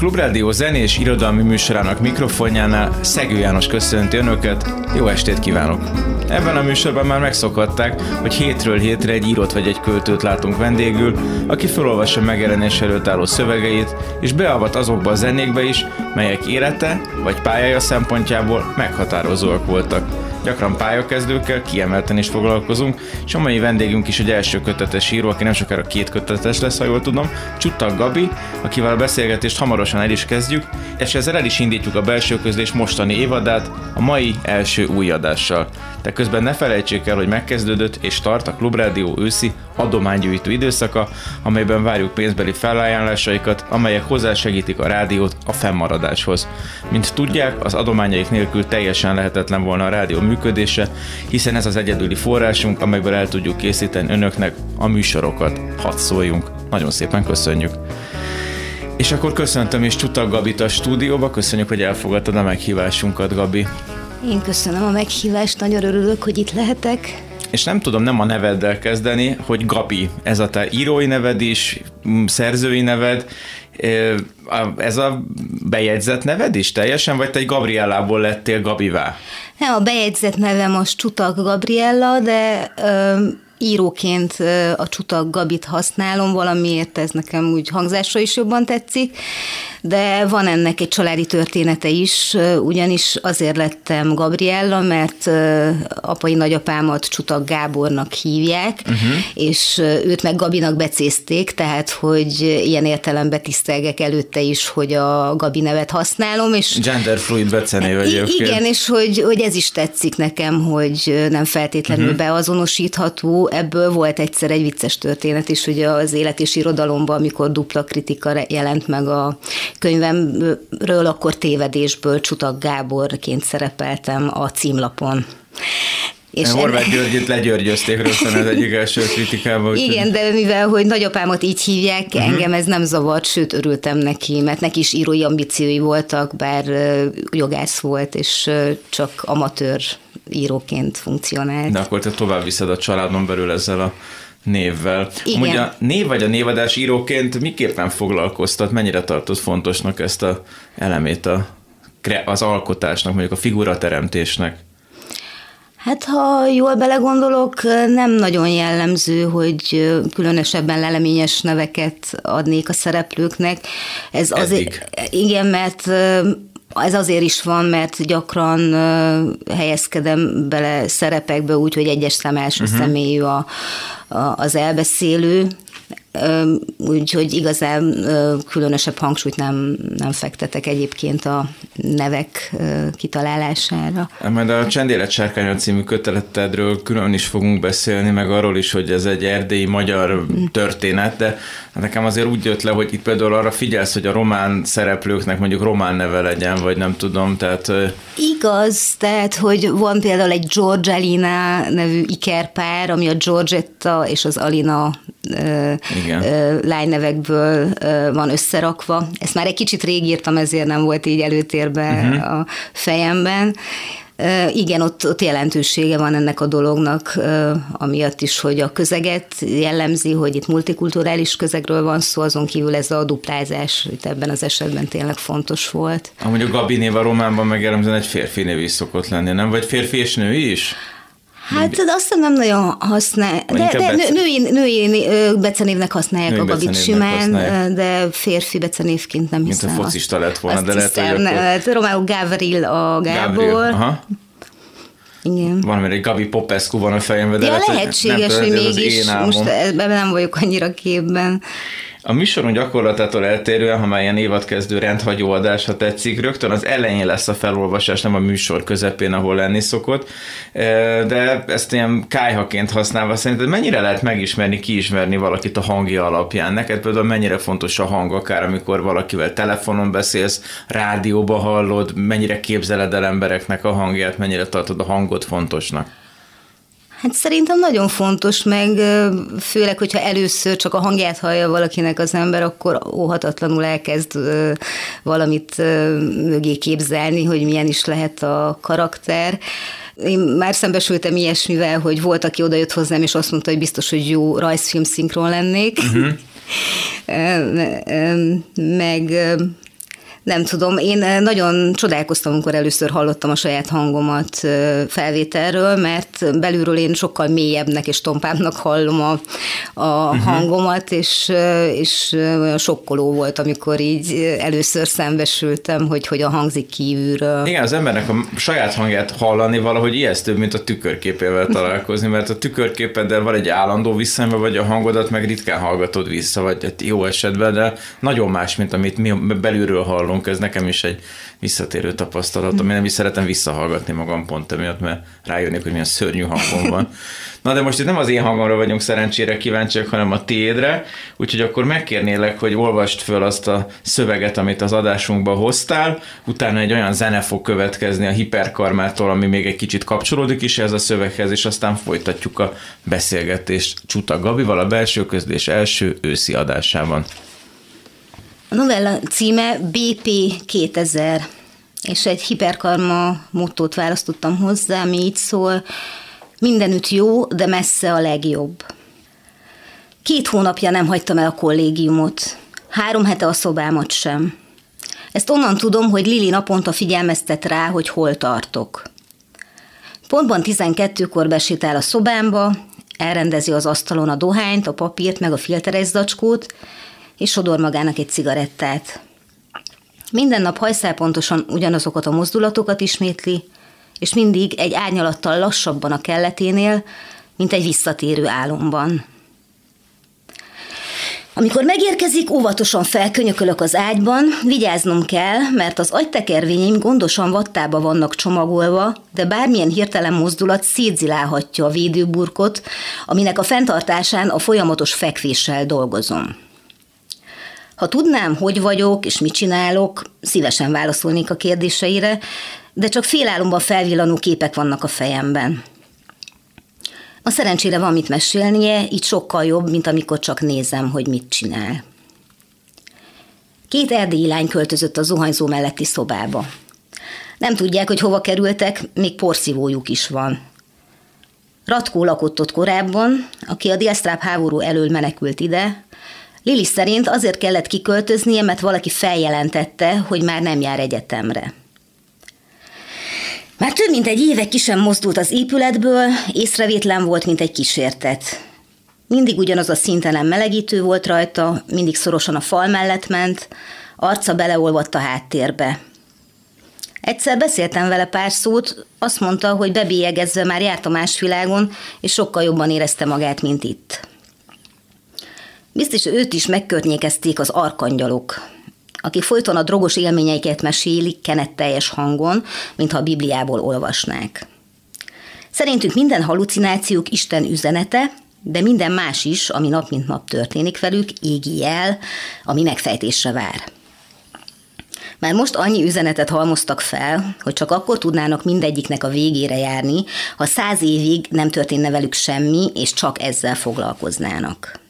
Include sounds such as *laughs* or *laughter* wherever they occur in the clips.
Klubrádió zenés irodalmi műsorának mikrofonjánál Szegő János köszönti Önöket, jó estét kívánok! Ebben a műsorban már megszokhatták, hogy hétről hétre egy írott vagy egy költőt látunk vendégül, aki felolvassa megjelenés előtt álló szövegeit, és beavat azokba a zenékbe is, melyek élete vagy pályája szempontjából meghatározóak voltak gyakran pályakezdőkkel, kiemelten is foglalkozunk, és a mai vendégünk is egy első kötetes író, aki nem sokára két kötetes lesz, ha jól tudom, Csuttak Gabi, akivel a beszélgetést hamarosan el is kezdjük, és ezzel el is indítjuk a belső közlés mostani évadát a mai első új adással. De közben ne felejtsék el, hogy megkezdődött és tart a Klubrádió őszi adománygyűjtő időszaka, amelyben várjuk pénzbeli felajánlásaikat, amelyek hozzásegítik a rádiót a fennmaradáshoz. Mint tudják, az adományaik nélkül teljesen lehetetlen volna a rádió működése, hiszen ez az egyedüli forrásunk, amelyből el tudjuk készíteni önöknek a műsorokat. Hadd szóljunk. Nagyon szépen köszönjük. És akkor köszöntöm és Csutak Gabit a stúdióba, köszönjük, hogy elfogadtad a meghívásunkat, Gabi. Én köszönöm a meghívást, nagyon örülök, hogy itt lehetek. És nem tudom nem a neveddel kezdeni, hogy Gabi, ez a te írói neved is, szerzői neved, ez a bejegyzett neved is teljesen, vagy te egy Gabriellából lettél Gabivá? Nem, a bejegyzett nevem most Csutak Gabriella, de ö, íróként a Csutak Gabit használom, valamiért ez nekem úgy hangzásra is jobban tetszik, de van ennek egy családi története is, ugyanis azért lettem Gabriella, mert apai nagyapámat Csutak Gábornak hívják, uh-huh. és őt meg Gabinak becézték, tehát hogy ilyen értelemben tisztelgek előtte is, hogy a Gabi nevet használom. És Genderfluid becené vagy Igen, és hogy, hogy ez is tetszik nekem, hogy nem feltétlenül uh-huh. beazonosítható. Ebből volt egyszer egy vicces történet is, hogy az élet és irodalomban, amikor dupla kritika jelent meg a könyvemről, akkor tévedésből Csutak Gáborként szerepeltem a címlapon. És Horváth Györgyöt legyörgyözték rögtön az egyik első kritikában. Igen, de mivel, hogy nagyapámat így hívják, uh-huh. engem ez nem zavart, sőt örültem neki, mert neki is írói ambíciói voltak, bár jogász volt, és csak amatőr íróként funkcionált. De akkor te tovább viszed a családon belül ezzel a névvel. Igen. Amúgy a név vagy a névadás íróként miképpen foglalkoztat, mennyire tartod fontosnak ezt a elemét a, az alkotásnak, mondjuk a figurateremtésnek? Hát ha jól belegondolok, nem nagyon jellemző, hogy különösebben leleményes neveket adnék a szereplőknek. Ez Eddig. azért, igen, mert ez azért is van, mert gyakran helyezkedem bele szerepekbe úgy, hogy egyes szem első uh-huh. személyű a, a, az elbeszélő, úgyhogy igazán különösebb hangsúlyt nem, nem fektetek egyébként a nevek kitalálására. Majd a Csendélet Sárkánya című köteletedről külön is fogunk beszélni, meg arról is, hogy ez egy erdélyi magyar történet, de nekem azért úgy jött le, hogy itt például arra figyelsz, hogy a román szereplőknek mondjuk román neve legyen, vagy nem tudom, tehát... Igaz, tehát, hogy van például egy George Alina nevű ikerpár, ami a Georgetta és az Alina Igen. lánynevekből van összerakva. Ezt már egy kicsit rég írtam, ezért nem volt így előtérben uh-huh. a fejemben. Igen, ott, ott jelentősége van ennek a dolognak, amiatt is, hogy a közeget jellemzi, hogy itt multikulturális közegről van szó, azon kívül ez a duplázás itt ebben az esetben tényleg fontos volt. Amúgy a Gabi név a románban megjellemzően egy férfi név is szokott lenni, nem? Vagy férfi és nő is? Hát de azt nem nagyon használ, de, de bece... női, női becenévnek használják női a Gabit simán, használják. de férfi becenévként nem hiszem. Mint a focista lett volna, azt de lehet, hiszem, hogy akkor... Hát Romeo Gavril a Gábor. Gabriel. Aha. Igen. Van, mert egy Gabi Popescu van a fejemben, de ja, lehet, lehetséges, hogy, hogy mégis most ebben nem vagyok annyira képben. A műsorunk gyakorlatától eltérően, ha már ilyen évadkezdő rendhagyó adás, ha tetszik, rögtön az elején lesz a felolvasás, nem a műsor közepén, ahol lenni szokott, de ezt ilyen kájhaként használva szerinted mennyire lehet megismerni, kiismerni valakit a hangja alapján? Neked például mennyire fontos a hang, akár amikor valakivel telefonon beszélsz, rádióba hallod, mennyire képzeled el embereknek a hangját, mennyire tartod a hangot fontosnak? Hát szerintem nagyon fontos, meg főleg, hogyha először csak a hangját hallja valakinek az ember, akkor óhatatlanul elkezd valamit mögé képzelni, hogy milyen is lehet a karakter. Én már szembesültem ilyesmivel, hogy volt, aki odajött hozzám, és azt mondta, hogy biztos, hogy jó rajzfilm szinkron lennék. *laughs* Uh-huh. meg nem tudom, én eh, nagyon csodálkoztam, amikor először hallottam a saját hangomat eh, felvételről, mert belülről én sokkal mélyebbnek és tompábbnak hallom a, a uh-huh. hangomat, és, eh, és olyan sokkoló volt, amikor így először szembesültem, hogy hogyan hangzik kívülről. Igen, az embernek a saját hangját hallani valahogy ijesztőbb, mint a tükörképével találkozni, mert a tükörképeddel van egy állandó visszaembe, vagy a hangodat meg ritkán hallgatod vissza, vagy jó esetben, de nagyon más, mint amit mi belülről hallunk, ez nekem is egy visszatérő tapasztalat, ami nem is szeretem visszahallgatni magam pont emiatt, mert rájönnék, hogy milyen szörnyű hangom van. Na de most itt nem az én hangomra vagyunk szerencsére kíváncsiak, hanem a tiédre, úgyhogy akkor megkérnélek, hogy olvast föl azt a szöveget, amit az adásunkba hoztál, utána egy olyan zene fog következni a hiperkarmától, ami még egy kicsit kapcsolódik is ez a szöveghez, és aztán folytatjuk a beszélgetést Csuta Gabival a belső közlés első őszi adásában. A novella címe BP 2000, és egy hiperkarma mottót választottam hozzá, ami így szól, mindenütt jó, de messze a legjobb. Két hónapja nem hagytam el a kollégiumot, három hete a szobámat sem. Ezt onnan tudom, hogy Lili naponta figyelmeztet rá, hogy hol tartok. Pontban 12-kor besétál a szobámba, elrendezi az asztalon a dohányt, a papírt, meg a filteres zacskót, és sodor magának egy cigarettát. Minden nap hajszál pontosan ugyanazokat a mozdulatokat ismétli, és mindig egy árnyalattal lassabban a kelleténél, mint egy visszatérő álomban. Amikor megérkezik, óvatosan felkönyökölök az ágyban, vigyáznom kell, mert az agytekervényeim gondosan vattába vannak csomagolva, de bármilyen hirtelen mozdulat szétzilálhatja a védőburkot, aminek a fenntartásán a folyamatos fekvéssel dolgozom. Ha tudnám, hogy vagyok és mit csinálok, szívesen válaszolnék a kérdéseire, de csak félálomban felvillanó képek vannak a fejemben. A szerencsére van mit mesélnie, így sokkal jobb, mint amikor csak nézem, hogy mit csinál. Két erdélyi lány költözött a zuhanyzó melletti szobába. Nem tudják, hogy hova kerültek, még porszívójuk is van. Ratkó lakott ott korábban, aki a délsztráp háború elől menekült ide, Lili szerint azért kellett kiköltöznie, mert valaki feljelentette, hogy már nem jár egyetemre. Már több mint egy éve ki sem mozdult az épületből, észrevétlen volt, mint egy kísértet. Mindig ugyanaz a szintelen melegítő volt rajta, mindig szorosan a fal mellett ment, arca beleolvadt a háttérbe. Egyszer beszéltem vele pár szót, azt mondta, hogy bebélyegezve már járt más világon, és sokkal jobban érezte magát, mint itt. Biztos őt is megkörnyékezték az arkangyalok, akik folyton a drogos élményeiket mesélik kenetteljes hangon, mintha a Bibliából olvasnák. Szerintük minden halucinációk Isten üzenete, de minden más is, ami nap mint nap történik velük, égi jel, ami megfejtésre vár. Már most annyi üzenetet halmoztak fel, hogy csak akkor tudnának mindegyiknek a végére járni, ha száz évig nem történne velük semmi, és csak ezzel foglalkoznának.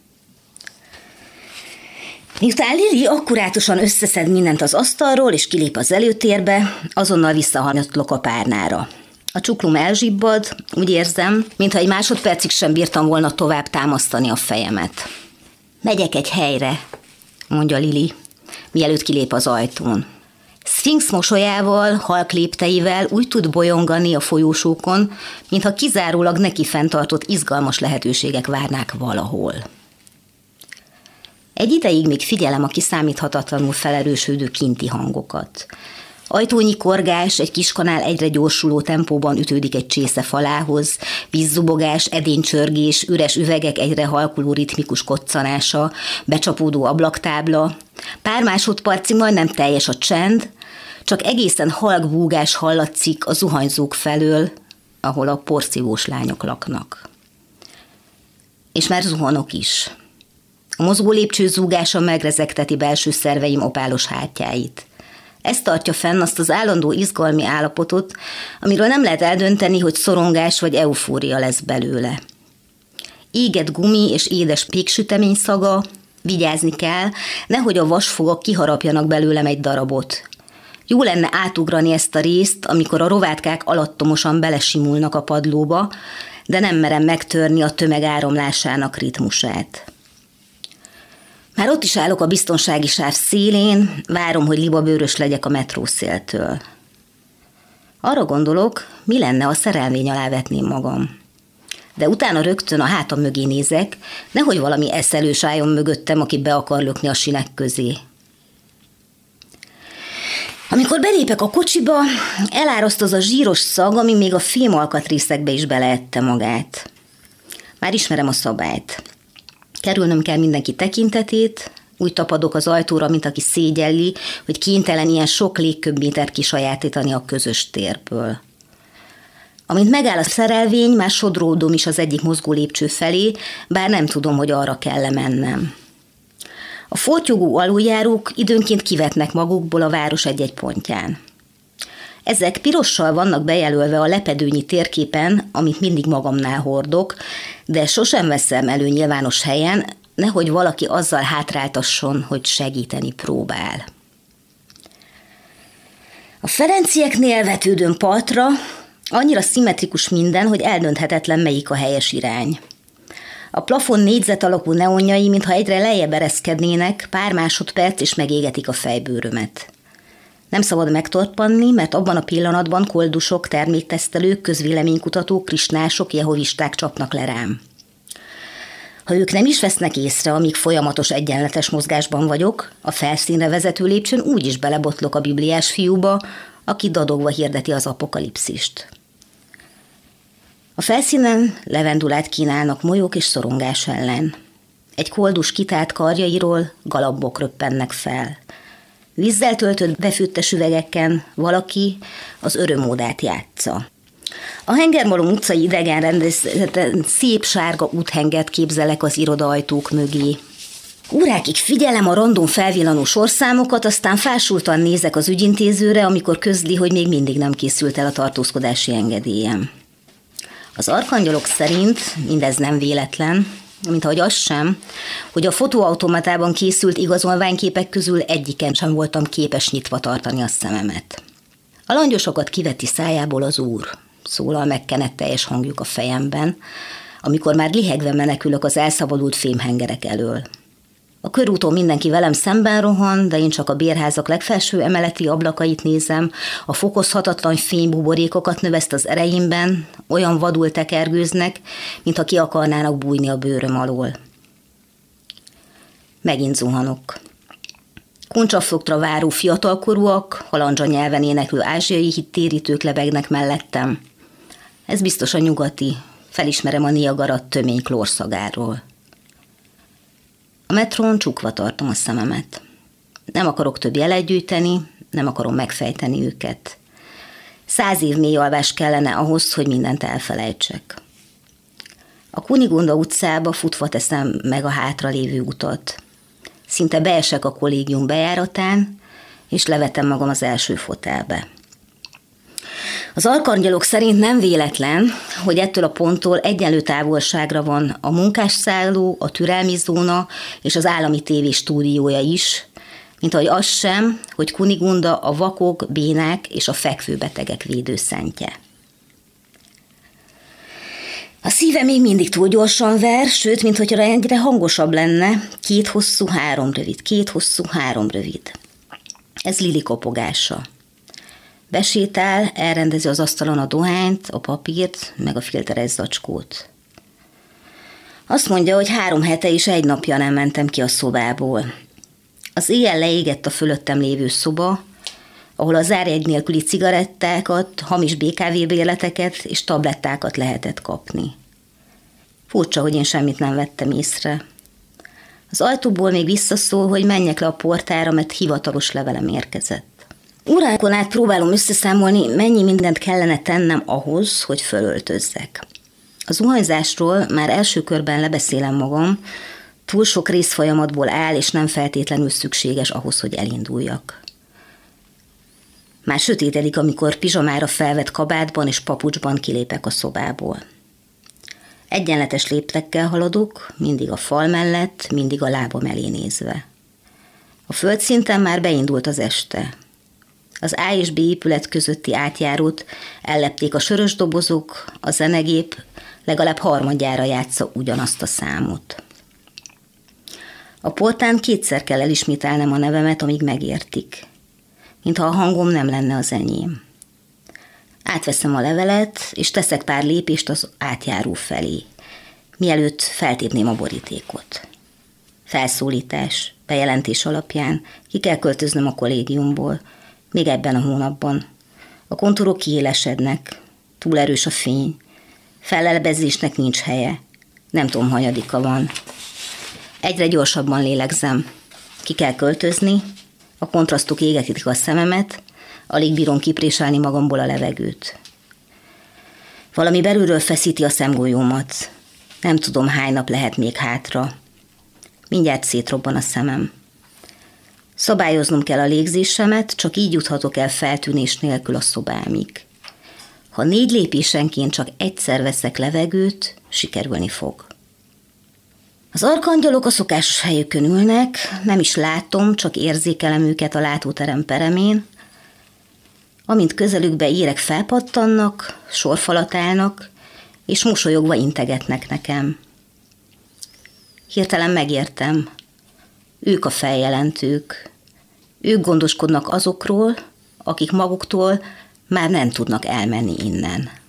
Miután Lili akkurátusan összeszed mindent az asztalról, és kilép az előtérbe, azonnal visszahanyatlok a párnára. A csuklum elzsibbad, úgy érzem, mintha egy másodpercig sem bírtam volna tovább támasztani a fejemet. Megyek egy helyre, mondja Lili, mielőtt kilép az ajtón. Sphinx mosolyával, halk lépteivel úgy tud bolyongani a folyósókon, mintha kizárólag neki fenntartott izgalmas lehetőségek várnák valahol. Egy ideig még figyelem a kiszámíthatatlanul felerősödő kinti hangokat. Ajtónyi korgás, egy kiskanál egyre gyorsuló tempóban ütődik egy csésze falához, vízzubogás, edénycsörgés, üres üvegek egyre halkuló ritmikus koccanása, becsapódó ablaktábla. Pár másodpercig majdnem teljes a csend, csak egészen halk búgás hallatszik a zuhanyzók felől, ahol a porszívós lányok laknak. És már zuhanok is. A mozgó lépcső zúgása megrezegteti belső szerveim opálos hátjáit. Ez tartja fenn azt az állandó izgalmi állapotot, amiről nem lehet eldönteni, hogy szorongás vagy eufória lesz belőle. Éget gumi és édes péksütemény szaga, vigyázni kell, nehogy a vasfogak kiharapjanak belőlem egy darabot. Jó lenne átugrani ezt a részt, amikor a rovátkák alattomosan belesimulnak a padlóba, de nem merem megtörni a tömeg áramlásának ritmusát. Már ott is állok a biztonsági sáv szélén, várom, hogy libabőrös legyek a metrószéltől. Arra gondolok, mi lenne, ha szerelvény alá vetném magam. De utána rögtön a hátam mögé nézek, nehogy valami eszelős álljon mögöttem, aki be akar lökni a sinek közé. Amikor belépek a kocsiba, eláraszt az a zsíros szag, ami még a fémalkatrészekbe is beleette magát. Már ismerem a szabályt. Kerülnöm kell mindenki tekintetét, úgy tapadok az ajtóra, mint aki szégyelli, hogy kénytelen ilyen sok légköbmétert kisajátítani a közös térből. Amint megáll a szerelvény, már sodródom is az egyik mozgó lépcső felé, bár nem tudom, hogy arra kell mennem. A fortyogó aluljárók időnként kivetnek magukból a város egy-egy pontján. Ezek pirossal vannak bejelölve a lepedőnyi térképen, amit mindig magamnál hordok, de sosem veszem elő nyilvános helyen, nehogy valaki azzal hátráltasson, hogy segíteni próbál. A Ferencieknél vetődőn partra annyira szimmetrikus minden, hogy eldönthetetlen melyik a helyes irány. A plafon négyzet alakú neonjai, mintha egyre lejjebb ereszkednének, pár másodperc és megégetik a fejbőrömet. Nem szabad megtorpanni, mert abban a pillanatban koldusok, terméktesztelők, közvéleménykutatók, krisnások, jehovisták csapnak le rám. Ha ők nem is vesznek észre, amíg folyamatos egyenletes mozgásban vagyok, a felszínre vezető lépcsőn úgy is belebotlok a bibliás fiúba, aki dadogva hirdeti az apokalipszist. A felszínen levendulát kínálnak molyók és szorongás ellen. Egy koldus kitált karjairól galambok röppennek fel. Vízzel töltött befűttes üvegeken valaki az örömódát játsza. A Hengermalom utcai idegen rendezeten szép sárga úthengert képzelek az irodaajtók mögé. Órákig figyelem a random felvillanó sorszámokat, aztán fásultan nézek az ügyintézőre, amikor közli, hogy még mindig nem készült el a tartózkodási engedélyem. Az arkangyalok szerint mindez nem véletlen, mint ahogy az sem, hogy a fotóautomatában készült igazolványképek közül egyiken sem voltam képes nyitva tartani a szememet. A langyosokat kiveti szájából az úr, szólal megkenett teljes hangjuk a fejemben, amikor már lihegve menekülök az elszabadult fémhengerek elől. A körúton mindenki velem szemben rohan, de én csak a bérházak legfelső emeleti ablakait nézem, a fokozhatatlan fénybuborékokat növeszt az ereimben, olyan vadul tekergőznek, mintha ki akarnának bújni a bőröm alól. Megint zuhanok. Kuncsafoktra váró fiatalkorúak, halandzsa nyelven éneklő ázsiai hittérítők lebegnek mellettem. Ez biztos a nyugati, felismerem a Niagara tömény klórszagáról. A metrón csukva tartom a szememet. Nem akarok több jelet gyűjteni, nem akarom megfejteni őket. Száz év mély alvás kellene ahhoz, hogy mindent elfelejtsek. A Kunigunda utcába futva teszem meg a hátra lévő utat. Szinte beesek a kollégium bejáratán, és levetem magam az első fotelbe. Az arkangyalok szerint nem véletlen, hogy ettől a ponttól egyenlő távolságra van a munkásszálló, a türelmi zóna és az állami tévé stúdiója is, mint ahogy az sem, hogy Kunigunda a vakok, bénák és a fekvőbetegek védőszentje. A szíve még mindig túl gyorsan ver, sőt, mint hogyha egyre hangosabb lenne, két hosszú, három rövid, két hosszú, három rövid. Ez Lili kopogása. Besétál, elrendezi az asztalon a dohányt, a papírt, meg a filteres zacskót. Azt mondja, hogy három hete és egy napja nem mentem ki a szobából. Az éjjel leégett a fölöttem lévő szoba, ahol az zárjegy nélküli cigarettákat, hamis BKV béleteket és tablettákat lehetett kapni. Furcsa, hogy én semmit nem vettem észre. Az ajtóból még visszaszól, hogy menjek le a portára, mert hivatalos levelem érkezett. Órákon át próbálom összeszámolni, mennyi mindent kellene tennem ahhoz, hogy fölöltözzek. Az zuhanyzásról már első körben lebeszélem magam, túl sok részfolyamatból áll, és nem feltétlenül szükséges ahhoz, hogy elinduljak. Már sötétedik, amikor pizsamára felvett kabátban és papucsban kilépek a szobából. Egyenletes léptekkel haladok, mindig a fal mellett, mindig a lábam elé nézve. A földszinten már beindult az este. Az A és B épület közötti átjárót ellepték a sörös dobozok, a zenegép legalább harmadjára játsza ugyanazt a számot. A portán kétszer kell elismételnem a nevemet, amíg megértik. Mintha a hangom nem lenne az enyém. Átveszem a levelet, és teszek pár lépést az átjáró felé, mielőtt feltépném a borítékot. Felszólítás, bejelentés alapján ki kell költöznöm a kollégiumból, még ebben a hónapban. A kontúrok kiélesednek, túl erős a fény, felelbezésnek nincs helye, nem tudom, hanyadika van. Egyre gyorsabban lélegzem. Ki kell költözni, a kontrasztok égetik a szememet, alig bírom kipréselni magamból a levegőt. Valami belülről feszíti a szemgolyómat. Nem tudom, hány nap lehet még hátra. Mindjárt szétrobban a szemem. Szabályoznom kell a légzésemet, csak így juthatok el feltűnés nélkül a szobámig. Ha négy lépésenként csak egyszer veszek levegőt, sikerülni fog. Az arkangyalok a szokásos helyükön ülnek, nem is látom, csak érzékelem őket a látóterem peremén. Amint közelükbe érek, felpattannak, sorfalat állnak, és mosolyogva integetnek nekem. Hirtelen megértem. Ők a feljelentők. Ők gondoskodnak azokról, akik maguktól már nem tudnak elmenni innen.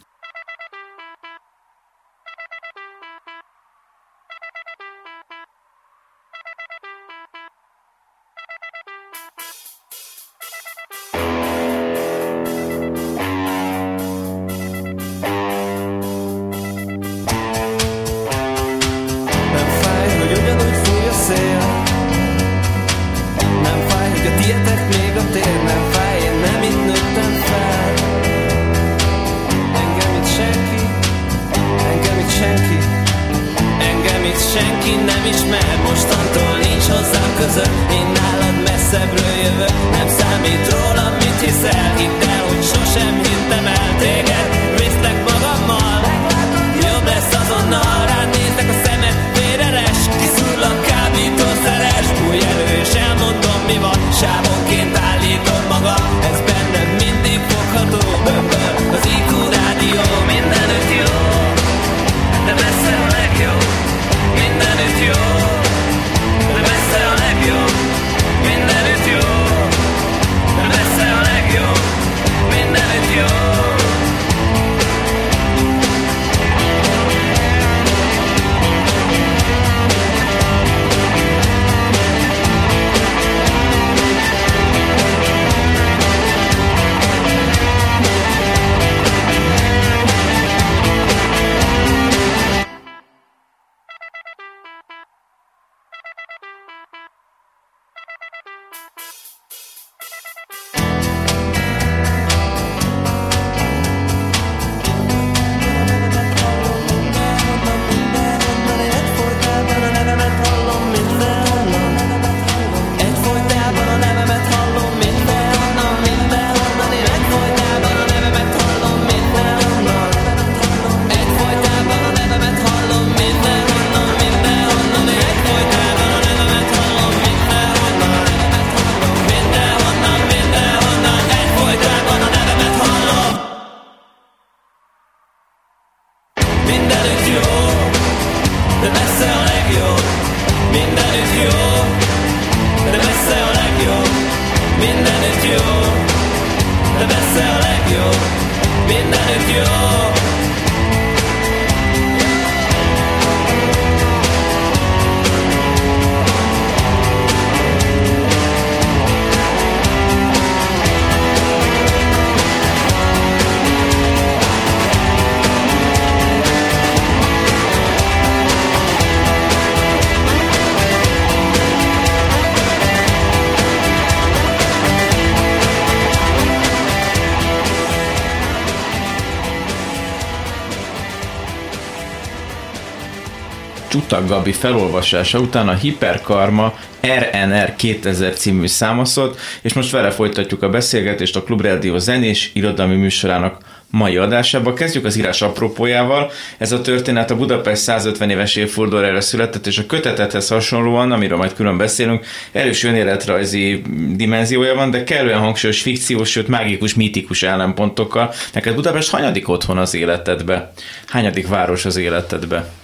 Csutak Gabi felolvasása után a Hiperkarma RNR 2000 című számaszott, és most vele folytatjuk a beszélgetést a Klubrádió zenés irodalmi műsorának mai adásába. Kezdjük az írás apropójával. Ez a történet a Budapest 150 éves évfordulóra született, és a kötetethez hasonlóan, amiről majd külön beszélünk, erős önéletrajzi dimenziója van, de kellően hangsúlyos fikciós, sőt mágikus, mítikus ellenpontokkal. Neked Budapest hanyadik otthon az életedbe? Hányadik város az életedbe?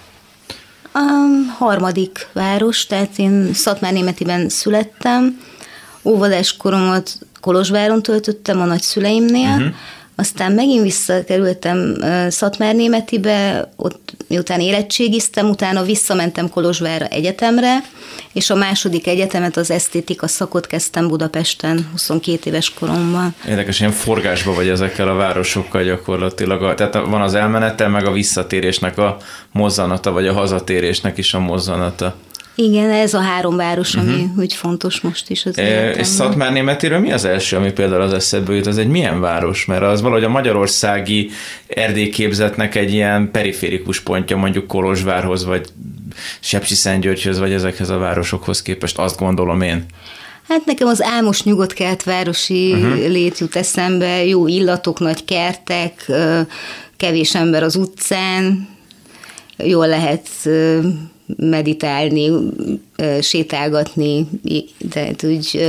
A harmadik város, tehát én Szatmár-Németiben születtem, óvodás koromat Kolozsváron töltöttem a nagyszüleimnél, uh-huh aztán megint visszakerültem Szatmár-Németibe, ott miután érettségiztem, utána visszamentem Kolozsvárra egyetemre, és a második egyetemet, az esztétika szakot kezdtem Budapesten 22 éves koromban. Érdekes, ilyen forgásba vagy ezekkel a városokkal gyakorlatilag. Tehát van az elmenete, meg a visszatérésnek a mozzanata, vagy a hazatérésnek is a mozzanata. Igen, ez a három város, ami uh-huh. úgy fontos most is az e, És Szatmár Németiről mi az első, ami például az eszedbe jut? Az egy milyen város? Mert az valahogy a magyarországi erdélyképzetnek egy ilyen periférikus pontja mondjuk Kolozsvárhoz, vagy Sepsiszentgyörgyhöz, vagy ezekhez a városokhoz képest, azt gondolom én. Hát nekem az álmos nyugodt kelt városi uh-huh. lét jut eszembe, jó illatok, nagy kertek, kevés ember az utcán, jól lehet meditálni, sétálgatni, tehát úgy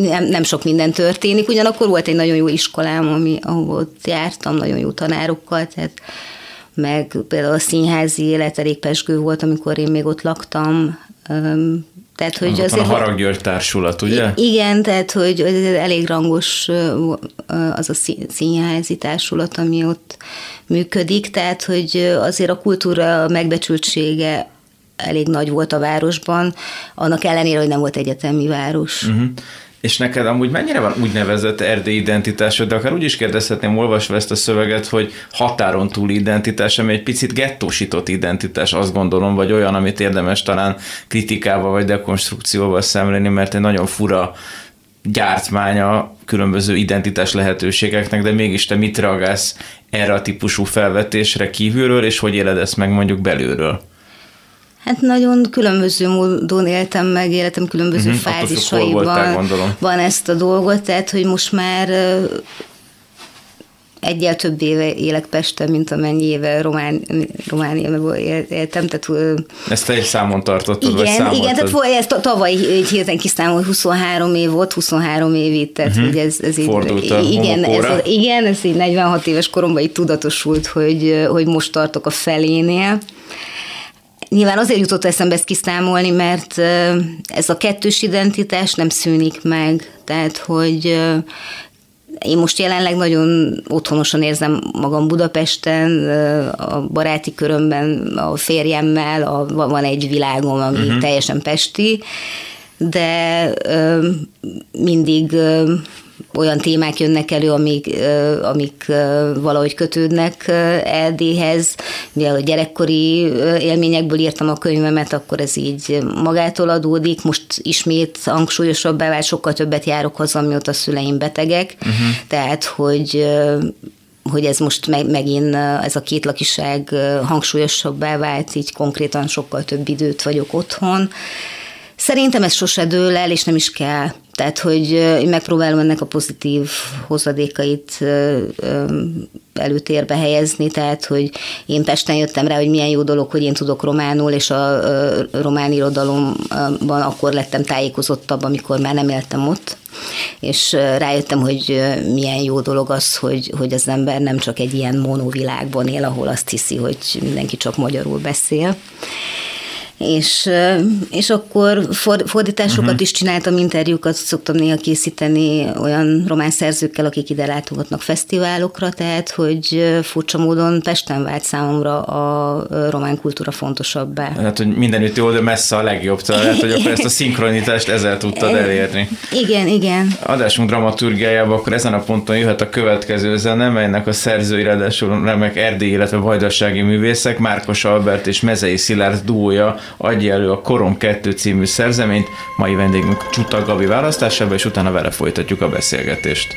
nem, nem sok minden történik. Ugyanakkor volt egy nagyon jó iskolám, ami, ahol ott jártam, nagyon jó tanárokkal, tehát meg például a színházi élet elég pesgő volt, amikor én még ott laktam, tehát, hogy azért, a Haraggyörgy társulat, ugye? Igen, tehát, hogy elég rangos az a színházi társulat, ami ott működik, tehát, hogy azért a kultúra megbecsültsége elég nagy volt a városban, annak ellenére, hogy nem volt egyetemi város. Uh-huh. És neked amúgy mennyire van úgynevezett erdélyi identitásod, de akár úgy is kérdezhetném, olvasva ezt a szöveget, hogy határon túl identitás, ami egy picit gettósított identitás, azt gondolom, vagy olyan, amit érdemes talán kritikával vagy dekonstrukcióval szemlélni, mert egy nagyon fura gyártmánya különböző identitás lehetőségeknek, de mégis te mit reagálsz erre a típusú felvetésre kívülről, és hogy éled ezt meg mondjuk belülről? Hát nagyon különböző módon éltem meg, életem különböző uh-huh, fázisaiban van ezt a dolgot, tehát hogy most már egyel több éve élek Pesten, mint amennyi éve Román, Romániában éltem. Tehát, ezt te egy számon tartottad, igen, vagy számoltad? Igen, tehát ez tavaly egy héten kiszámolt 23 év volt, 23 év itt, tehát uh-huh. hogy ez, ez így, igen, ez, igen, ez így 46 éves koromban így tudatosult, hogy, hogy most tartok a felénél. Nyilván azért jutott eszembe ezt kiszámolni, mert ez a kettős identitás nem szűnik meg. Tehát, hogy én most jelenleg nagyon otthonosan érzem magam Budapesten, a baráti körömben, a férjemmel, a, van egy világom, ami uh-huh. teljesen pesti, de mindig olyan témák jönnek elő, amik, amik valahogy kötődnek Erdélyhez. Mivel a gyerekkori élményekből írtam a könyvemet, akkor ez így magától adódik. Most ismét hangsúlyosabbá vált, sokkal többet járok haza, mióta a szüleim betegek. Uh-huh. Tehát, hogy hogy ez most megint ez a két lakiság hangsúlyosabbá vált, így konkrétan sokkal több időt vagyok otthon. Szerintem ez sose dől el, és nem is kell. Tehát, hogy én megpróbálom ennek a pozitív hozadékait előtérbe helyezni, tehát, hogy én Pesten jöttem rá, hogy milyen jó dolog, hogy én tudok románul, és a román irodalomban akkor lettem tájékozottabb, amikor már nem éltem ott, és rájöttem, hogy milyen jó dolog az, hogy, hogy az ember nem csak egy ilyen monovilágban él, ahol azt hiszi, hogy mindenki csak magyarul beszél és, és akkor fordításokat uh-huh. is csináltam, interjúkat szoktam néha készíteni olyan román szerzőkkel, akik ide látogatnak fesztiválokra, tehát hogy furcsa módon Pesten vált számomra a román kultúra fontosabbá. Hát, hogy mindenütt jó, de messze a legjobb, tehát *laughs* hogy akkor ezt a szinkronitást ezzel tudtad elérni. Igen, igen. Adásunk dramaturgiájában akkor ezen a ponton jöhet a következő zene, melynek a szerzői ráadásul remek erdély, illetve vajdasági művészek, Márkos Albert és Mezei Szilárd duója adja elő a Korom 2 című szerzeményt, mai vendégünk Csuta Gabi választásába, és utána vele folytatjuk a beszélgetést.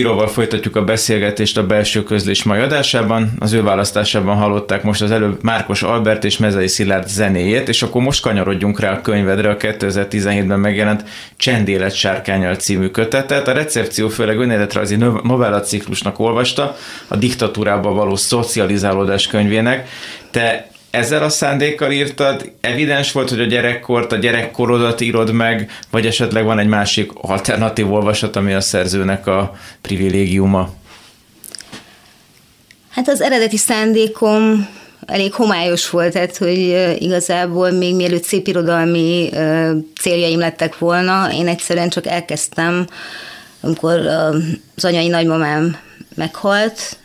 Bíróval folytatjuk a beszélgetést a belső közlés mai adásában. Az ő választásában hallották most az előbb Márkos Albert és Mezei Szilárd zenéjét, és akkor most kanyarodjunk rá a könyvedre, a 2017-ben megjelent Csendélet sárkányal című kötetet. A recepció főleg önéletrajzi novellaciklusnak olvasta, a diktatúrába való szocializálódás könyvének. Te ezzel a szándékkal írtad, evidens volt, hogy a gyerekkort, a gyerekkorodat írod meg, vagy esetleg van egy másik alternatív olvasat, ami a szerzőnek a privilégiuma? Hát az eredeti szándékom elég homályos volt, tehát hogy igazából még mielőtt szépirodalmi céljaim lettek volna, én egyszerűen csak elkezdtem, amikor az anyai nagymamám meghalt,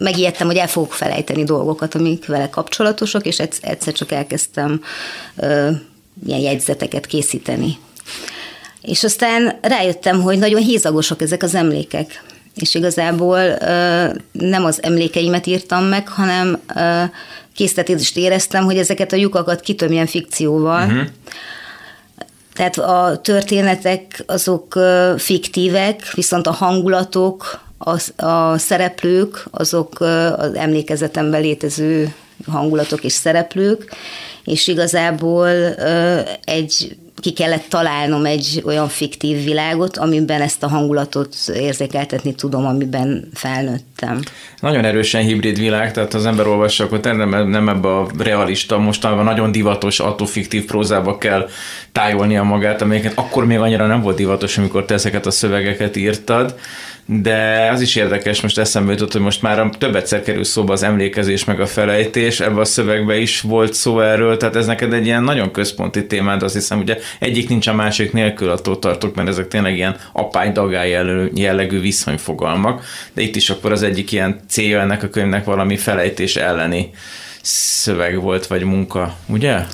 megijedtem, hogy el fogok felejteni dolgokat, amik vele kapcsolatosak, és egyszer csak elkezdtem ö, ilyen jegyzeteket készíteni. És aztán rájöttem, hogy nagyon hízagosak ezek az emlékek. És igazából ö, nem az emlékeimet írtam meg, hanem ö, késztetést éreztem, hogy ezeket a lyukakat kitömjen fikcióval. Uh-huh. Tehát a történetek azok fiktívek, viszont a hangulatok, a, a szereplők azok az emlékezetemben létező hangulatok és szereplők, és igazából egy ki kellett találnom egy olyan fiktív világot, amiben ezt a hangulatot érzékeltetni tudom, amiben felnőttem. Nagyon erősen hibrid világ, tehát az ember olvassa, akkor nem, nem ebbe a realista, mostanában nagyon divatos, fiktív prózába kell tájolnia magát, amelyeket akkor még annyira nem volt divatos, amikor te ezeket a szövegeket írtad de az is érdekes, most eszembe jutott, hogy most már több egyszer kerül szóba az emlékezés meg a felejtés, ebben a szövegben is volt szó erről, tehát ez neked egy ilyen nagyon központi témád, azt hiszem, ugye egyik nincs a másik nélkül, attól tartok, mert ezek tényleg ilyen apály dagály jellegű viszonyfogalmak, de itt is akkor az egyik ilyen célja ennek a könyvnek valami felejtés elleni szöveg volt, vagy munka, ugye?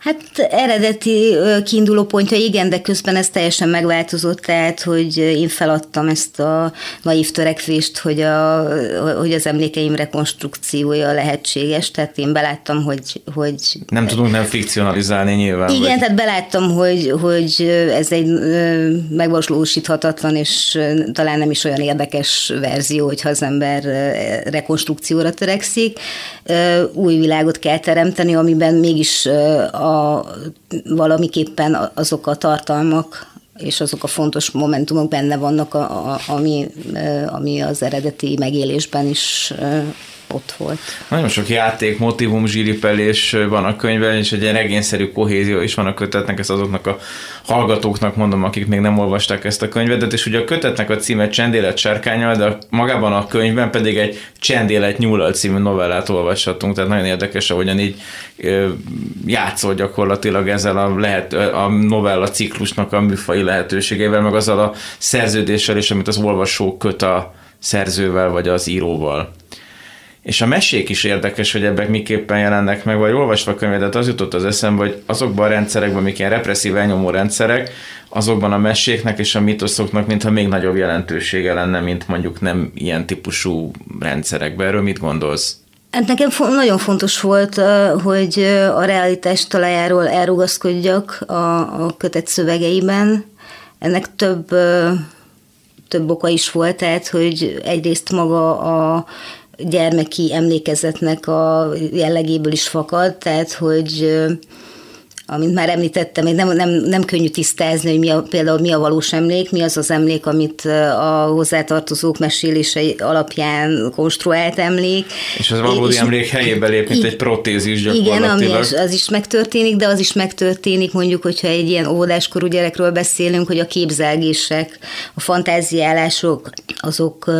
Hát eredeti kiinduló pontja igen, de közben ez teljesen megváltozott, tehát hogy én feladtam ezt a naív törekvést, hogy, a, hogy az emlékeim rekonstrukciója lehetséges, tehát én beláttam, hogy... hogy nem tudunk nem fikcionalizálni nyilván. Igen, vagy... tehát beláttam, hogy, hogy ez egy megvalósíthatatlan, és talán nem is olyan érdekes verzió, hogyha az ember rekonstrukcióra törekszik. Új világot kell teremteni, amiben mégis a a, valamiképpen azok a tartalmak, és azok a fontos momentumok benne vannak, a, a, ami, ami az eredeti megélésben is ott volt. Nagyon sok játék, motivum, zsíripelés van a könyvben, és egy ilyen regényszerű kohézió is van a kötetnek, ezt azoknak a hallgatóknak mondom, akik még nem olvasták ezt a könyvet, és ugye a kötetnek a címe Csendélet sárkányal, de magában a könyvben pedig egy Csendélet nyúlal című novellát olvashatunk, tehát nagyon érdekes, ahogyan így játszol gyakorlatilag ezzel a, lehet, a novella ciklusnak a műfai lehetőségével, meg azzal a szerződéssel is, amit az olvasó köt a szerzővel vagy az íróval. És a mesék is érdekes, hogy ebben miképpen jelennek meg, vagy olvasva a könyvedet az jutott az eszembe, hogy azokban a rendszerekben, amik ilyen represszív elnyomó rendszerek, azokban a meséknek és a mitoszoknak mintha még nagyobb jelentősége lenne, mint mondjuk nem ilyen típusú rendszerekben. Erről mit gondolsz? Hát nekem nagyon fontos volt, hogy a realitás talajáról elrugaszkodjak a, a kötet szövegeiben. Ennek több, több oka is volt, tehát hogy egyrészt maga a gyermeki emlékezetnek a jellegéből is fakad, tehát hogy amint már említettem, nem, nem, nem könnyű tisztázni, hogy mi a, például mi a valós emlék, mi az az emlék, amit a hozzátartozók mesélései alapján konstruált emlék. És az valódi és, emlék helyébe lép, mint egy protézis gyakorlatilag. Igen, ami az, az is megtörténik, de az is megtörténik, mondjuk, hogyha egy ilyen óvodáskorú gyerekről beszélünk, hogy a képzelgések, a fantáziálások, azok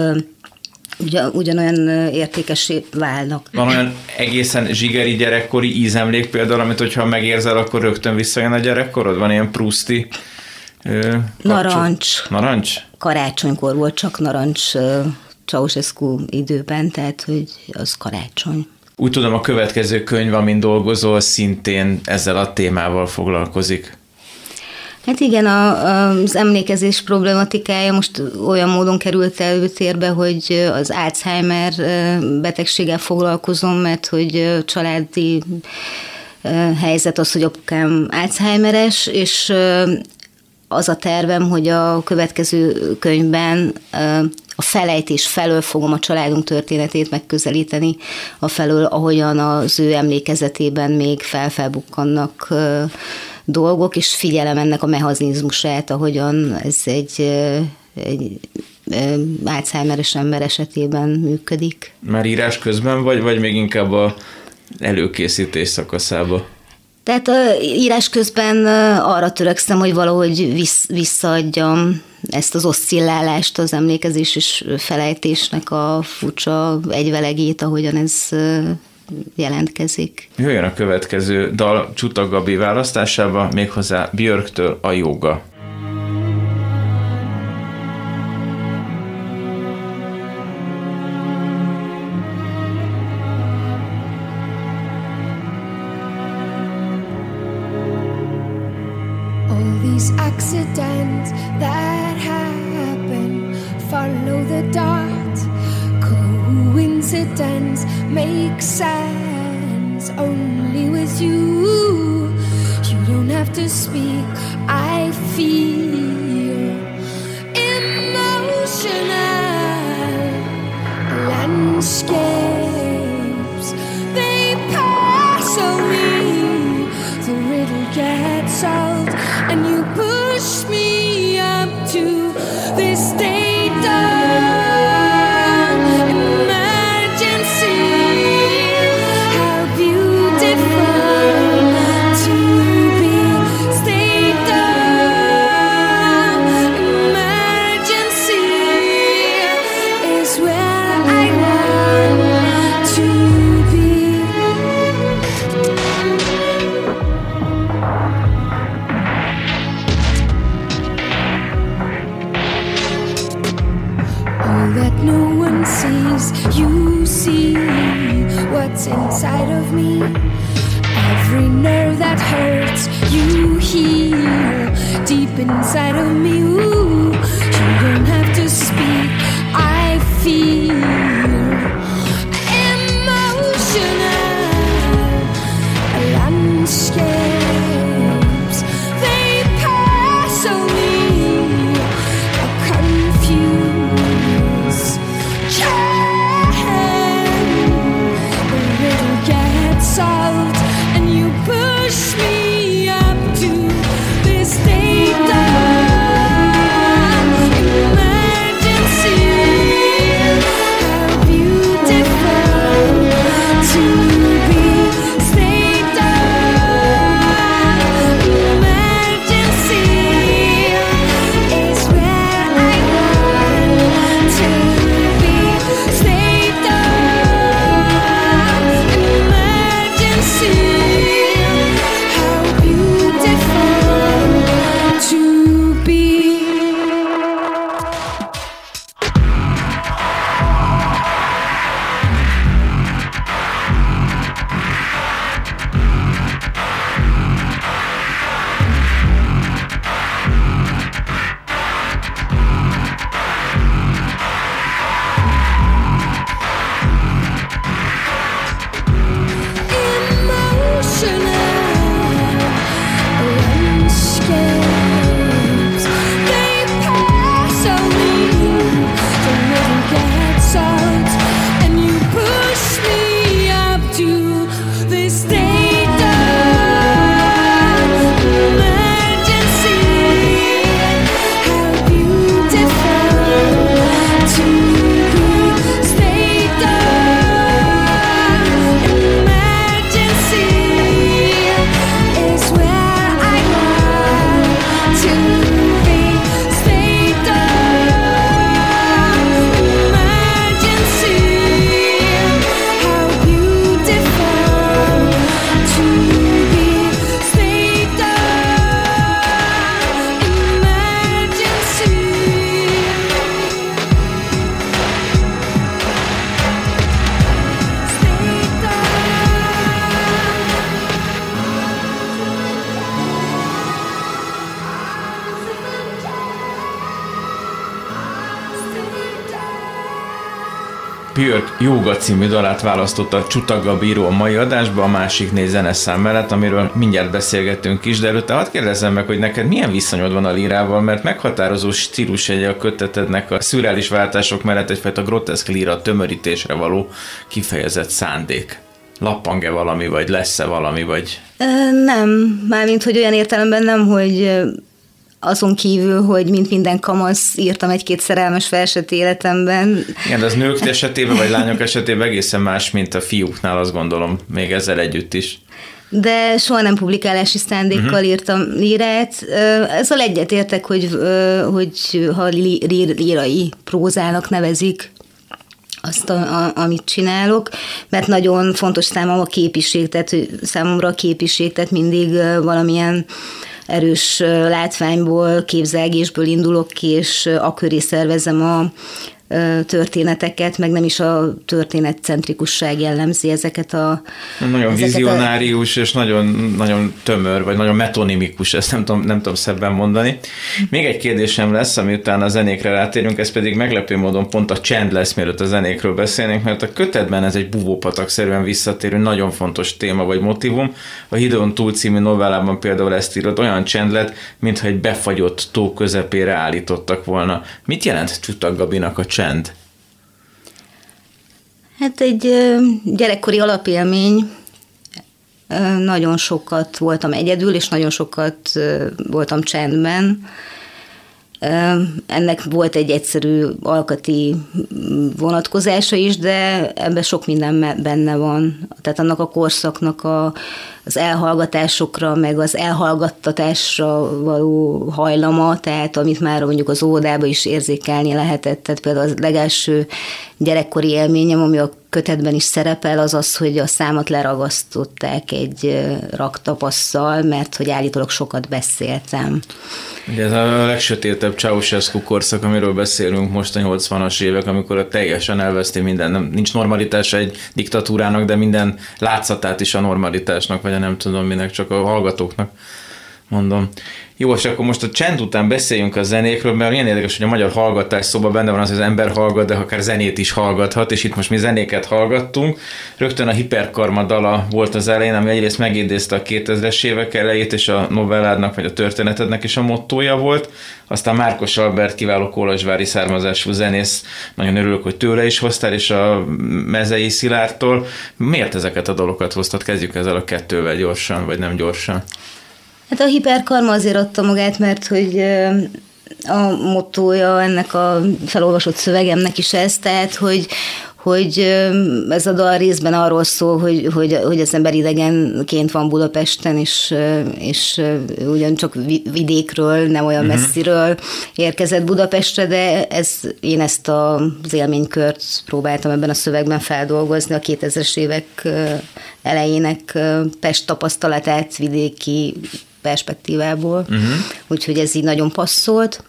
ugyan, ugyanolyan értékesé válnak. Van olyan egészen zsigeri gyerekkori ízemlék például, amit hogyha megérzel, akkor rögtön visszajön a gyerekkorod? Van ilyen pruszti ö, Narancs. Narancs? Karácsonykor volt csak narancs Ceausescu időben, tehát hogy az karácsony. Úgy tudom, a következő könyv, amin dolgozol, szintén ezzel a témával foglalkozik. Hát igen, a, az emlékezés problematikája most olyan módon került előtérbe, hogy az Alzheimer betegséggel foglalkozom, mert hogy családi helyzet az, hogy apukám Alzheimeres, és az a tervem, hogy a következő könyvben a felejtés felől fogom a családunk történetét megközelíteni, a felől, ahogyan az ő emlékezetében még felfelbukkannak dolgok, és figyelem ennek a mechanizmusát, ahogyan ez egy, egy Alzheimeres ember esetében működik. Már írás közben, vagy, vagy még inkább a előkészítés szakaszába? Tehát a írás közben arra törekszem, hogy valahogy vissz, visszaadjam ezt az oszcillálást, az emlékezés és felejtésnek a furcsa egyvelegét, ahogyan ez jelentkezik. Jöjjön a következő dal Csuta Gabi választásába, méghozzá Björktől a joga. Makes sense only with you. You don't have to speak i feel emotional. Landscapes they pass away. The riddle gets solved and you push me up to this state inside of me. Jóga című dalát választotta Csutagga bíró a mai adásba, a másik négy zeneszám mellett, amiről mindjárt beszélgetünk is, de előtte hadd kérdezzem meg, hogy neked milyen viszonyod van a lírával, mert meghatározó stílus egy a kötetednek a szürreális váltások mellett egyfajta groteszk líra tömörítésre való kifejezett szándék. Lappang-e valami, vagy lesz-e valami, vagy... Nem, mármint, hogy olyan értelemben nem, hogy azon kívül, hogy mint minden kamasz írtam egy-két szerelmes verset életemben. Igen, de az nők esetében, vagy lányok esetében egészen más, mint a fiúknál, azt gondolom, még ezzel együtt is. De soha nem publikálási szándékkal uh-huh. írtam lírát. Ezzel egyetértek, hogy, hogy ha lírai prózának nevezik azt, a, a, amit csinálok, mert nagyon fontos számom a képiség, tehát számomra a képiség, tehát mindig valamilyen erős látványból, képzelgésből indulok ki, és aköré szervezem a, történeteket, meg nem is a történetcentrikusság jellemzi ezeket a... Nagyon ezeket vizionárius a... és nagyon, nagyon tömör, vagy nagyon metonimikus, ezt nem tudom, nem tudom szebben mondani. Még egy kérdésem lesz, ami utána a zenékre rátérünk, ez pedig meglepő módon pont a csend lesz, mielőtt a zenékről beszélnénk, mert a kötetben ez egy buvópatak-szerűen visszatérő, nagyon fontos téma vagy motivum. A Hidon túl című novellában például ezt írod, olyan csend lett, mintha egy befagyott tó közepére állítottak volna. Mit jelent Csutak Gabinak a csend? Csend? Hát egy gyerekkori alapélmény, nagyon sokat voltam egyedül, és nagyon sokat voltam csendben. Ennek volt egy egyszerű alkati vonatkozása is, de ebben sok minden benne van. Tehát annak a korszaknak a, az elhallgatásokra, meg az elhallgattatásra való hajlama, tehát amit már mondjuk az óvodában is érzékelni lehetett. Tehát például az legelső gyerekkori élményem, ami a kötetben is szerepel, az az, hogy a számot leragasztották egy raktapasszal, mert hogy állítólag sokat beszéltem. Ugye ez a legsötétebb Ceausescu korszak, amiről beszélünk most a 80-as évek, amikor a teljesen elveszti minden, nem, nincs normalitása egy diktatúrának, de minden látszatát is a normalitásnak, vagy a nem tudom minek, csak a hallgatóknak mondom. Jó, és akkor most a csend után beszéljünk a zenékről, mert ilyen érdekes, hogy a magyar hallgatás szóba benne van az, hogy az ember hallgat, de akár zenét is hallgathat, és itt most mi zenéket hallgattunk. Rögtön a Hiperkarma dala volt az elején, ami egyrészt megidézte a 2000-es évek elejét, és a novelládnak, vagy a történetednek is a mottója volt. Aztán Márkos Albert kiváló kolozsvári származású zenész, nagyon örülök, hogy tőle is hoztál, és a Mezei Szilártól. Miért ezeket a dalokat hoztad? Kezdjük ezzel a kettővel gyorsan, vagy nem gyorsan. Hát a hiperkarma azért adta magát, mert hogy a motója ennek a felolvasott szövegemnek is ez, tehát hogy, hogy ez a dal részben arról szól, hogy, hogy, hogy az ember idegenként van Budapesten, és, és ugyancsak vidékről, nem olyan uh-huh. messziről érkezett Budapestre, de ez, én ezt az élménykört próbáltam ebben a szövegben feldolgozni a 2000-es évek elejének Pest tapasztalatát vidéki perspektívából, uh-huh. úgyhogy ez így nagyon passzolt.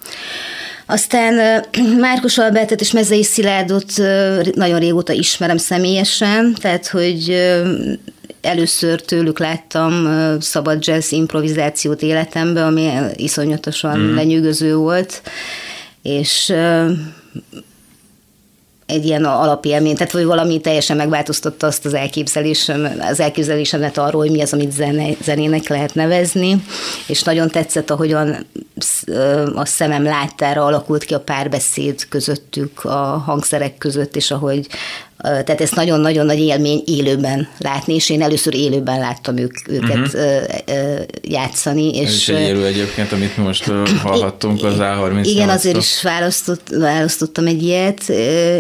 Aztán *clears throat* Márkus Albertet és Mezei Szilárdot nagyon régóta ismerem személyesen, tehát hogy először tőlük láttam szabad jazz improvizációt életemben, ami iszonyatosan mm. lenyűgöző volt, és egy ilyen alapélmény, tehát hogy valami teljesen megváltoztatta azt az elképzelésem, az elképzelésemet arról, hogy mi az, amit zene, zenének lehet nevezni, és nagyon tetszett, ahogyan a szemem láttára alakult ki a párbeszéd közöttük, a hangszerek között, és ahogy tehát ez nagyon-nagyon nagy élmény élőben látni, és én először élőben láttam ők, őket uh-huh. játszani. És ez is egy élő egyébként, amit most hallhattunk az A38 Igen, azért is választott, választottam egy ilyet,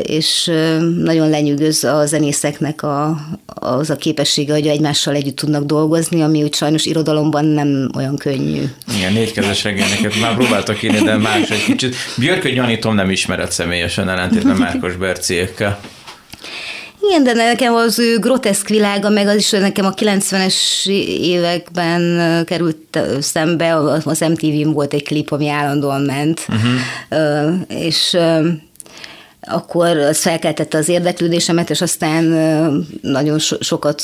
és nagyon lenyűgöz a zenészeknek a, az a képessége, hogy egymással együtt tudnak dolgozni, ami úgy sajnos irodalomban nem olyan könnyű. Igen, négykezes regényeket már próbáltak írni, de más egy kicsit. Björkö gyanítom nem ismered személyesen, ellentétben Márkos Berciékkel. Igen, de nekem az ő groteszk világa, meg az is nekem a 90-es években került szembe, az MTV-n volt egy klip, ami állandóan ment, uh-huh. és akkor az felkeltette az érdeklődésemet, és aztán nagyon so- sokat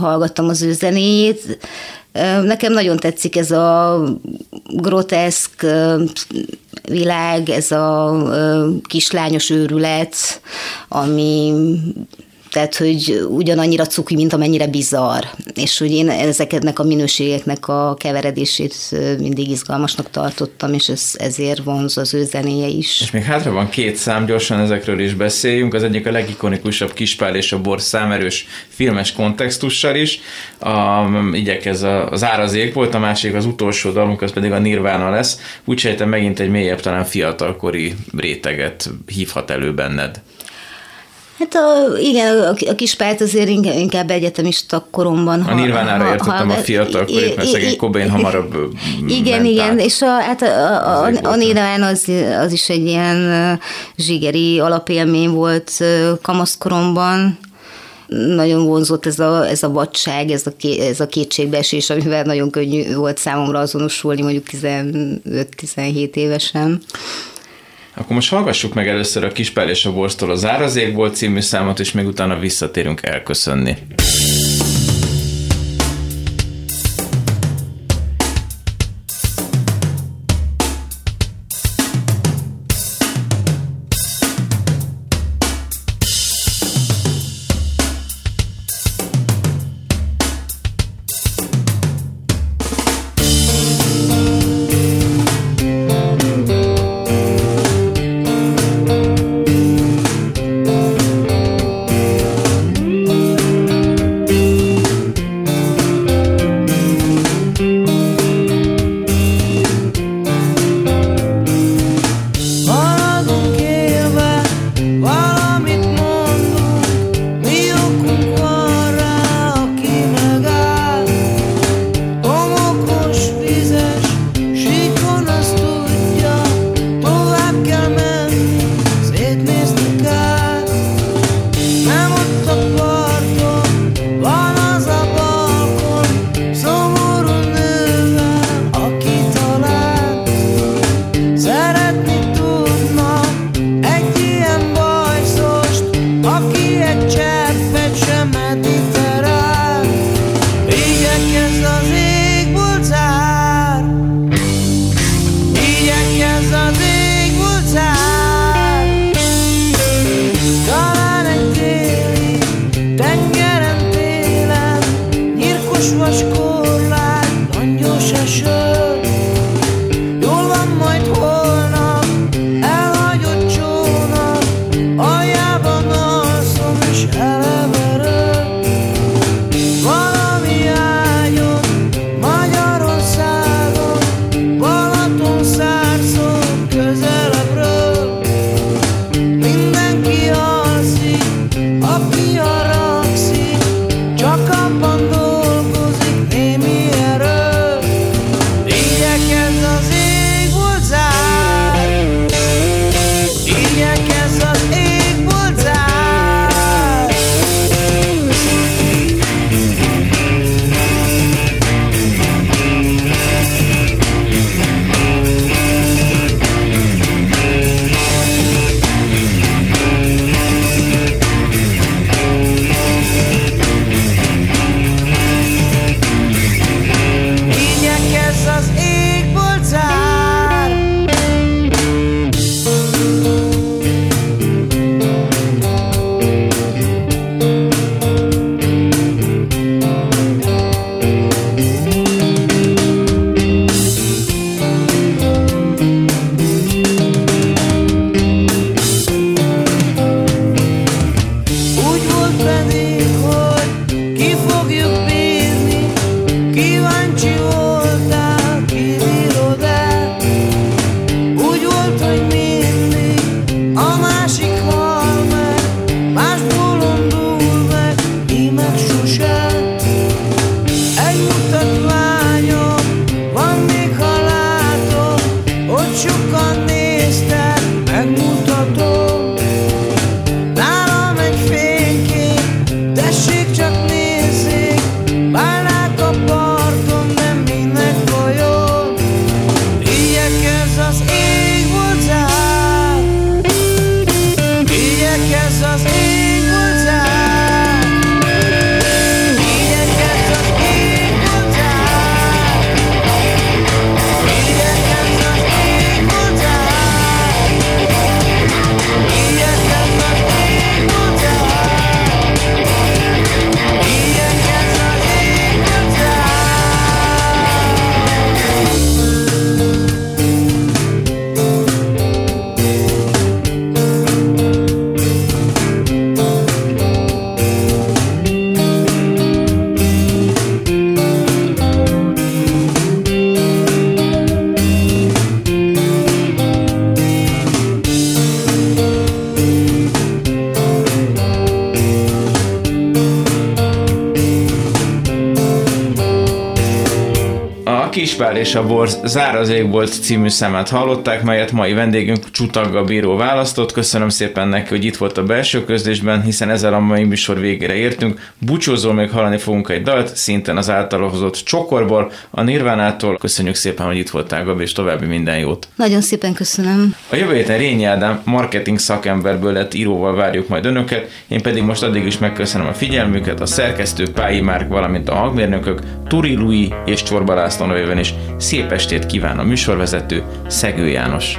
hallgattam az ő zenéjét. Nekem nagyon tetszik ez a groteszk, világ, ez a kislányos őrület, ami tehát, hogy ugyanannyira cuki, mint amennyire bizarr. És hogy én ezeknek a minőségeknek a keveredését mindig izgalmasnak tartottam, és ez, ezért vonz az ő zenéje is. És még hátra van két szám, gyorsan ezekről is beszéljünk. Az egyik a legikonikusabb Kispál és a bor számerős filmes kontextussal is. A, igyekez az árazék volt, a másik az utolsó dalunk, az pedig a Nirvana lesz. Úgy sejtem megint egy mélyebb, talán fiatalkori réteget hívhat elő benned. Hát a, igen, a, a pályát azért inkább egyetemista koromban. A Nirvánára értettem a fiatal mert szegény Cobain hamarabb Igen, igen, át. és a, hát a, a, a, a Nirván az, az is egy ilyen zsigeri alapélmény volt kamaszkoromban, nagyon vonzott ez a, ez a vadság, ez a, ez a kétségbeesés, amivel nagyon könnyű volt számomra azonosulni mondjuk 15-17 évesen. Akkor most hallgassuk meg először a Kispál és a Borstól az Árazék volt című számot, és még utána visszatérünk elköszönni. Kispál és a Zár volt című szemet hallották, melyet mai vendégünk Csutagga bíró választott. Köszönöm szépen neki, hogy itt volt a belső közlésben, hiszen ezzel a mai műsor végére értünk. Búcsúzó még hallani fogunk egy dalt, szinten az által hozott csokorból, a Nirvánától. Köszönjük szépen, hogy itt voltál, Gabi, és további minden jót. Nagyon szépen köszönöm. A jövő héten Rényi Ádám marketing szakemberből lett íróval várjuk majd önöket, én pedig most addig is megköszönöm a figyelmüket, a szerkesztő Pályi Márk, valamint a hangmérnökök, Turi Lui és Csorba László nevében is szép estét kíván a műsorvezető Szegő János.